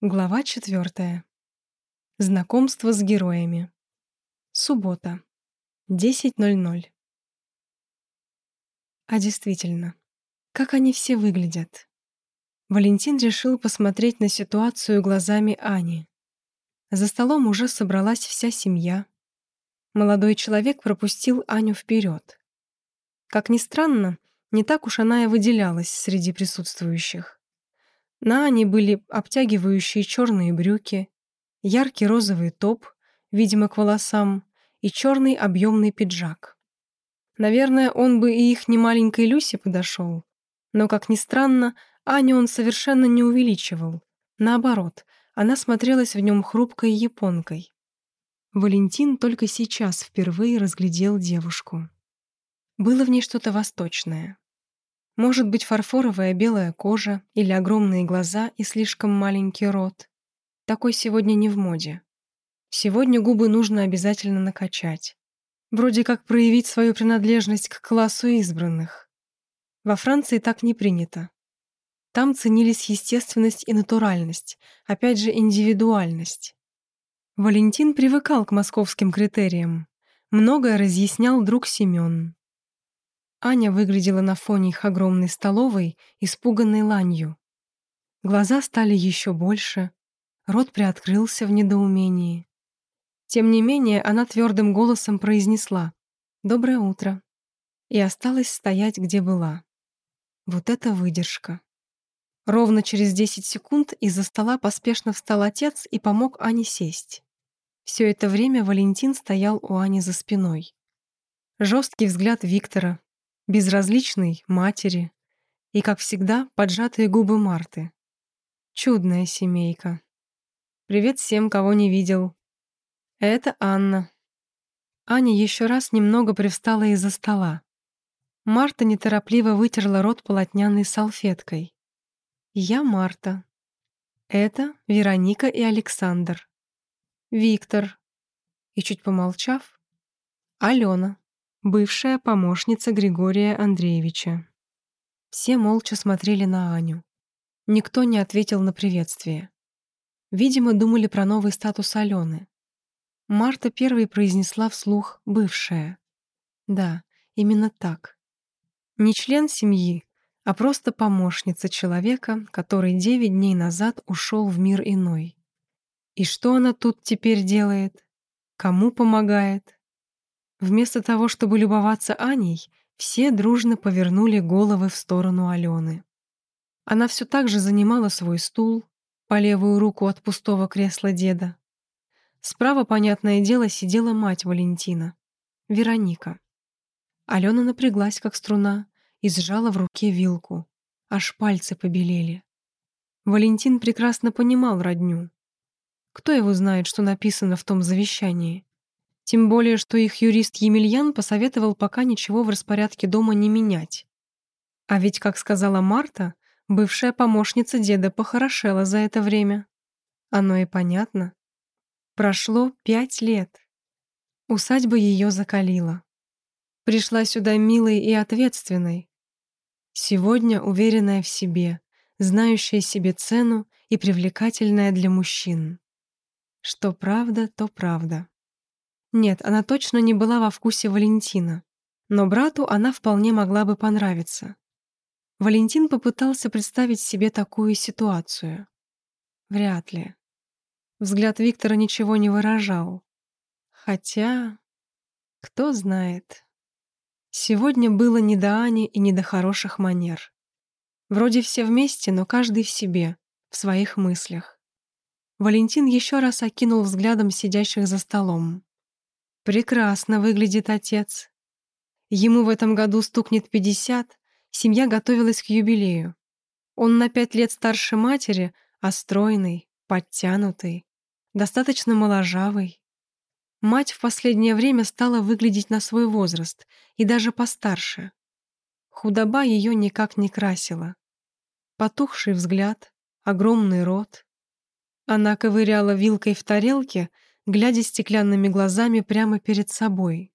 Глава четвертая. Знакомство с героями. Суббота. 10.00. А действительно, как они все выглядят? Валентин решил посмотреть на ситуацию глазами Ани. За столом уже собралась вся семья. Молодой человек пропустил Аню вперед. Как ни странно, не так уж она и выделялась среди присутствующих. На Ане были обтягивающие черные брюки, яркий розовый топ, видимо, к волосам, и черный объемный пиджак. Наверное, он бы и их немаленькой Люсе подошел. Но, как ни странно, Аню он совершенно не увеличивал. Наоборот, она смотрелась в нем хрупкой японкой. Валентин только сейчас впервые разглядел девушку. Было в ней что-то восточное. Может быть, фарфоровая белая кожа или огромные глаза и слишком маленький рот. Такой сегодня не в моде. Сегодня губы нужно обязательно накачать. Вроде как проявить свою принадлежность к классу избранных. Во Франции так не принято. Там ценились естественность и натуральность, опять же индивидуальность. Валентин привыкал к московским критериям. Многое разъяснял друг Семён. Аня выглядела на фоне их огромной столовой, испуганной ланью. Глаза стали еще больше, рот приоткрылся в недоумении. Тем не менее, она твердым голосом произнесла «Доброе утро» и осталась стоять, где была. Вот это выдержка. Ровно через 10 секунд из-за стола поспешно встал отец и помог Ане сесть. Все это время Валентин стоял у Ани за спиной. Жесткий взгляд Виктора, безразличной матери и, как всегда, поджатые губы Марты. Чудная семейка. Привет всем, кого не видел. Это Анна. Аня еще раз немного привстала из-за стола. Марта неторопливо вытерла рот полотняной салфеткой. Я Марта. Это Вероника и Александр. Виктор. И чуть помолчав, Алена бывшая помощница Григория Андреевича. Все молча смотрели на Аню. Никто не ответил на приветствие. Видимо, думали про новый статус Алены. Марта первой произнесла вслух «бывшая». Да, именно так. Не член семьи, а просто помощница человека, который девять дней назад ушел в мир иной. И что она тут теперь делает? Кому помогает? Вместо того, чтобы любоваться Аней, все дружно повернули головы в сторону Алены. Она все так же занимала свой стул по левую руку от пустого кресла деда. Справа, понятное дело, сидела мать Валентина, Вероника. Алена напряглась, как струна, и сжала в руке вилку. Аж пальцы побелели. Валентин прекрасно понимал родню. Кто его знает, что написано в том завещании? Тем более, что их юрист Емельян посоветовал пока ничего в распорядке дома не менять. А ведь, как сказала Марта, бывшая помощница деда похорошела за это время. Оно и понятно. Прошло пять лет. Усадьба ее закалила. Пришла сюда милой и ответственной. Сегодня уверенная в себе, знающая себе цену и привлекательная для мужчин. Что правда, то правда. Нет, она точно не была во вкусе Валентина, но брату она вполне могла бы понравиться. Валентин попытался представить себе такую ситуацию. Вряд ли. Взгляд Виктора ничего не выражал. Хотя... Кто знает. Сегодня было не до Ани и не до хороших манер. Вроде все вместе, но каждый в себе, в своих мыслях. Валентин еще раз окинул взглядом сидящих за столом. Прекрасно выглядит отец. Ему в этом году стукнет 50, семья готовилась к юбилею. Он на пять лет старше матери, а стройный, подтянутый, достаточно моложавый. Мать в последнее время стала выглядеть на свой возраст и даже постарше. Худоба ее никак не красила. Потухший взгляд, огромный рот. Она ковыряла вилкой в тарелке — глядя стеклянными глазами прямо перед собой.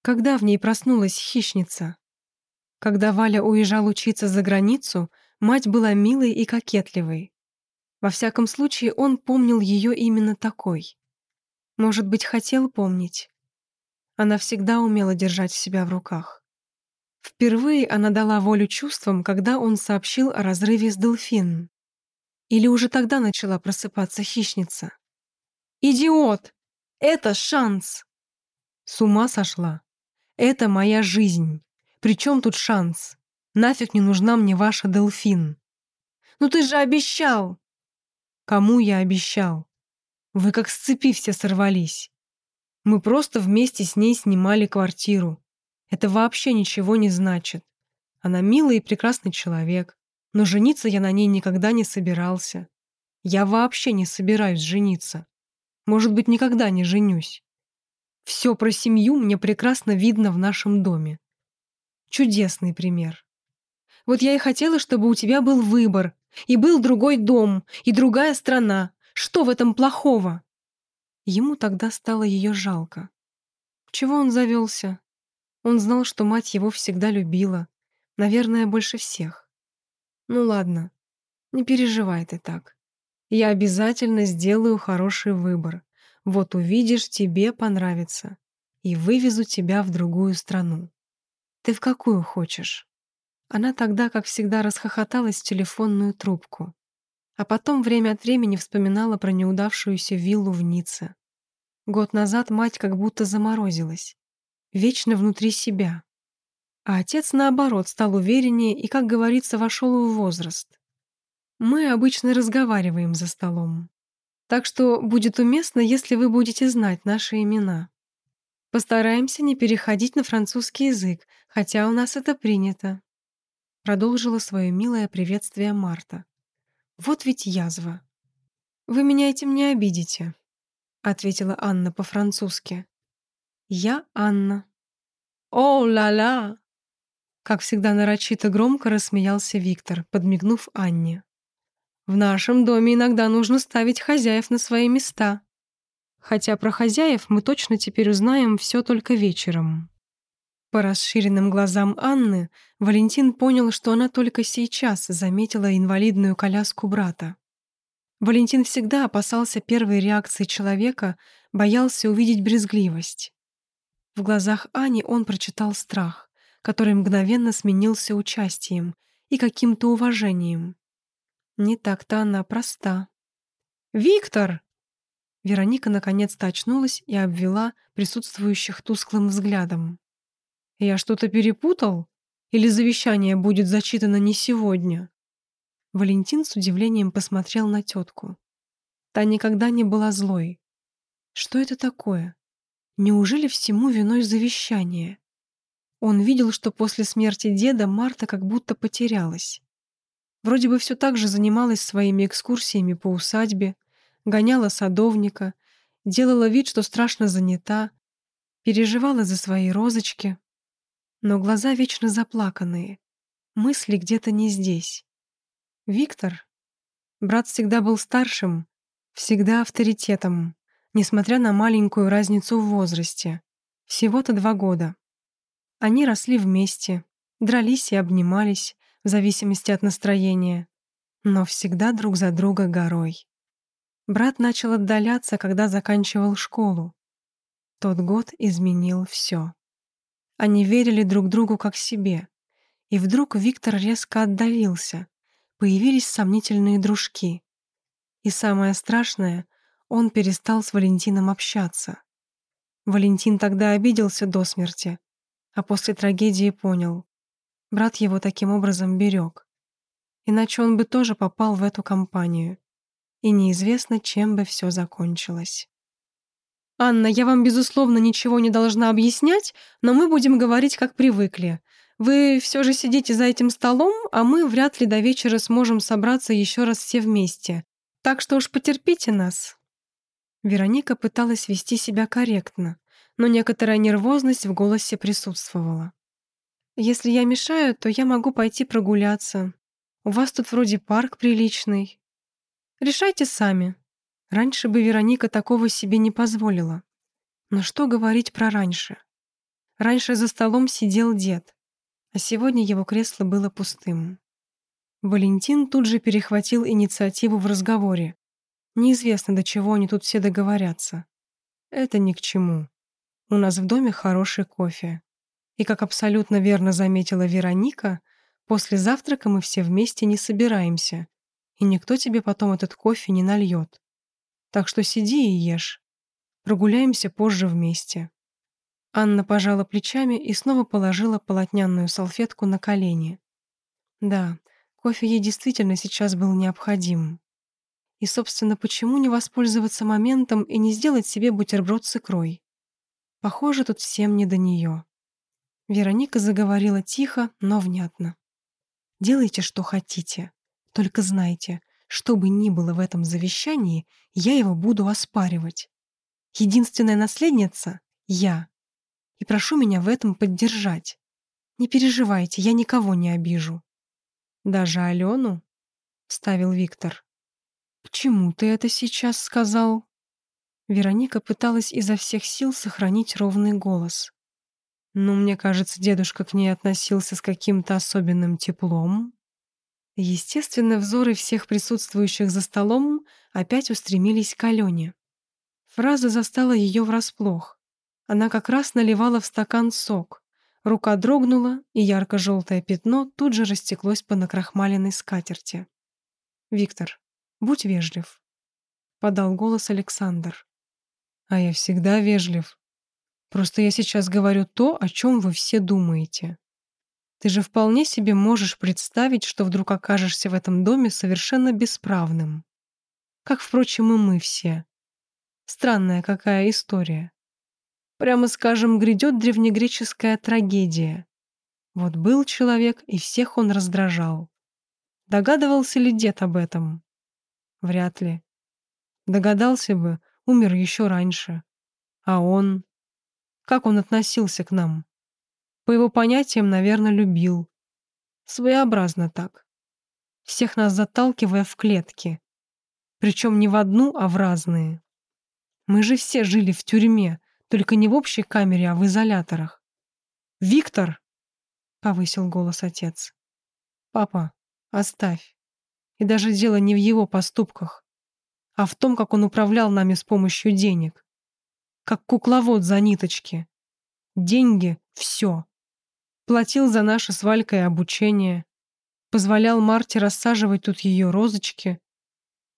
Когда в ней проснулась хищница? Когда Валя уезжал учиться за границу, мать была милой и кокетливой. Во всяком случае, он помнил ее именно такой. Может быть, хотел помнить. Она всегда умела держать себя в руках. Впервые она дала волю чувствам, когда он сообщил о разрыве с Делфин. Или уже тогда начала просыпаться хищница. «Идиот! Это шанс!» С ума сошла. Это моя жизнь. Причем тут шанс? Нафиг не нужна мне ваша Делфин. Ну ты же обещал! Кому я обещал? Вы как с цепи все сорвались. Мы просто вместе с ней снимали квартиру. Это вообще ничего не значит. Она милый и прекрасный человек, но жениться я на ней никогда не собирался. Я вообще не собираюсь жениться. Может быть, никогда не женюсь. Все про семью мне прекрасно видно в нашем доме. Чудесный пример. Вот я и хотела, чтобы у тебя был выбор, и был другой дом, и другая страна. Что в этом плохого? Ему тогда стало ее жалко. Чего он завелся? Он знал, что мать его всегда любила. Наверное, больше всех. Ну ладно, не переживай ты так. Я обязательно сделаю хороший выбор. Вот увидишь, тебе понравится. И вывезу тебя в другую страну. Ты в какую хочешь? Она тогда, как всегда, расхохоталась в телефонную трубку. А потом время от времени вспоминала про неудавшуюся виллу в Ницце. Год назад мать как будто заморозилась. Вечно внутри себя. А отец, наоборот, стал увереннее и, как говорится, вошел в возраст. Мы обычно разговариваем за столом. Так что будет уместно, если вы будете знать наши имена. Постараемся не переходить на французский язык, хотя у нас это принято. Продолжила свое милое приветствие Марта. Вот ведь язва. Вы меня этим не обидите, ответила Анна по-французски. Я Анна. О, ла-ла! Как всегда нарочито громко рассмеялся Виктор, подмигнув Анне. В нашем доме иногда нужно ставить хозяев на свои места. Хотя про хозяев мы точно теперь узнаем все только вечером. По расширенным глазам Анны Валентин понял, что она только сейчас заметила инвалидную коляску брата. Валентин всегда опасался первой реакции человека, боялся увидеть брезгливость. В глазах Ани он прочитал страх, который мгновенно сменился участием и каким-то уважением. Не так-то она проста. «Виктор!» Вероника наконец-то очнулась и обвела присутствующих тусклым взглядом. Я что-то перепутал? Или завещание будет зачитано не сегодня? Валентин с удивлением посмотрел на тетку. Та никогда не была злой. Что это такое? Неужели всему виной завещание? Он видел, что после смерти деда Марта как будто потерялась. Вроде бы все так же занималась своими экскурсиями по усадьбе, гоняла садовника, делала вид, что страшно занята, переживала за свои розочки, но глаза вечно заплаканные. Мысли где-то не здесь. Виктор. Брат всегда был старшим, всегда авторитетом, несмотря на маленькую разницу в возрасте. Всего-то два года. Они росли вместе, дрались и обнимались, в зависимости от настроения, но всегда друг за друга горой. Брат начал отдаляться, когда заканчивал школу. Тот год изменил все. Они верили друг другу как себе. И вдруг Виктор резко отдалился. Появились сомнительные дружки. И самое страшное, он перестал с Валентином общаться. Валентин тогда обиделся до смерти, а после трагедии понял. Брат его таким образом берег. Иначе он бы тоже попал в эту компанию. И неизвестно, чем бы все закончилось. «Анна, я вам, безусловно, ничего не должна объяснять, но мы будем говорить, как привыкли. Вы все же сидите за этим столом, а мы вряд ли до вечера сможем собраться еще раз все вместе. Так что уж потерпите нас». Вероника пыталась вести себя корректно, но некоторая нервозность в голосе присутствовала. «Если я мешаю, то я могу пойти прогуляться. У вас тут вроде парк приличный. Решайте сами», Раньше бы Вероника такого себе не позволила. Но что говорить про раньше? Раньше за столом сидел дед, а сегодня его кресло было пустым. Валентин тут же перехватил инициативу в разговоре. Неизвестно, до чего они тут все договорятся. Это ни к чему. У нас в доме хороший кофе. И, как абсолютно верно заметила Вероника, после завтрака мы все вместе не собираемся, и никто тебе потом этот кофе не нальет. Так что сиди и ешь. Прогуляемся позже вместе». Анна пожала плечами и снова положила полотняную салфетку на колени. Да, кофе ей действительно сейчас был необходим. И, собственно, почему не воспользоваться моментом и не сделать себе бутерброд с икрой? Похоже, тут всем не до нее. Вероника заговорила тихо, но внятно. «Делайте, что хотите. Только знайте, что бы ни было в этом завещании, я его буду оспаривать. Единственная наследница — я. И прошу меня в этом поддержать. Не переживайте, я никого не обижу». «Даже Алену?» — вставил Виктор. «Почему ты это сейчас сказал?» Вероника пыталась изо всех сил сохранить ровный голос. «Ну, мне кажется, дедушка к ней относился с каким-то особенным теплом». Естественно, взоры всех присутствующих за столом опять устремились к Алене. Фраза застала ее врасплох. Она как раз наливала в стакан сок. Рука дрогнула, и ярко-желтое пятно тут же растеклось по накрахмаленной скатерти. «Виктор, будь вежлив», — подал голос Александр. «А я всегда вежлив. Просто я сейчас говорю то, о чем вы все думаете. Ты же вполне себе можешь представить, что вдруг окажешься в этом доме совершенно бесправным. Как, впрочем, и мы все. Странная какая история. Прямо скажем, грядет древнегреческая трагедия. Вот был человек, и всех он раздражал. Догадывался ли дед об этом? Вряд ли. Догадался бы, умер еще раньше. А он? Как он относился к нам? По его понятиям, наверное, любил. Своеобразно так. Всех нас заталкивая в клетки. Причем не в одну, а в разные. Мы же все жили в тюрьме, только не в общей камере, а в изоляторах. «Виктор!» — повысил голос отец. «Папа, оставь. И даже дело не в его поступках, а в том, как он управлял нами с помощью денег. Как кукловод за ниточки. Деньги — все. Платил за наше с Валькой обучение. Позволял Марте рассаживать тут ее розочки.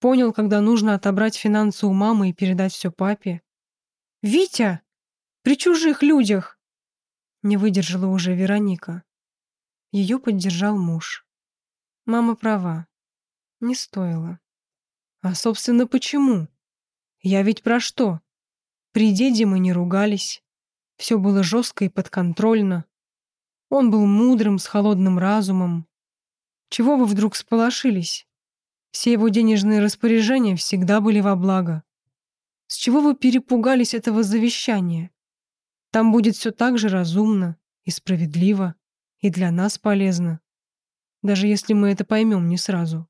Понял, когда нужно отобрать финансы у мамы и передать все папе. «Витя! При чужих людях!» Не выдержала уже Вероника. Ее поддержал муж. Мама права. Не стоило. А, собственно, почему? Я ведь про что? При деде мы не ругались. Все было жестко и подконтрольно. Он был мудрым, с холодным разумом. Чего вы вдруг сполошились? Все его денежные распоряжения всегда были во благо. С чего вы перепугались этого завещания? Там будет все так же разумно и справедливо, и для нас полезно. Даже если мы это поймем не сразу.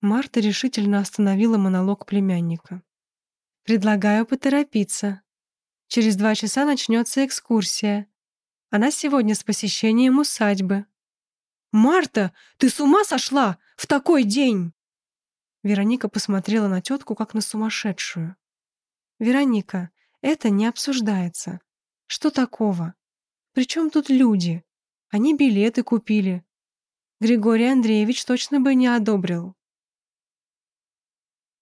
Марта решительно остановила монолог племянника. «Предлагаю поторопиться. Через два часа начнется экскурсия. Она сегодня с посещением усадьбы». «Марта, ты с ума сошла? В такой день!» Вероника посмотрела на тетку, как на сумасшедшую. «Вероника, это не обсуждается. Что такого? Причем тут люди? Они билеты купили. Григорий Андреевич точно бы не одобрил.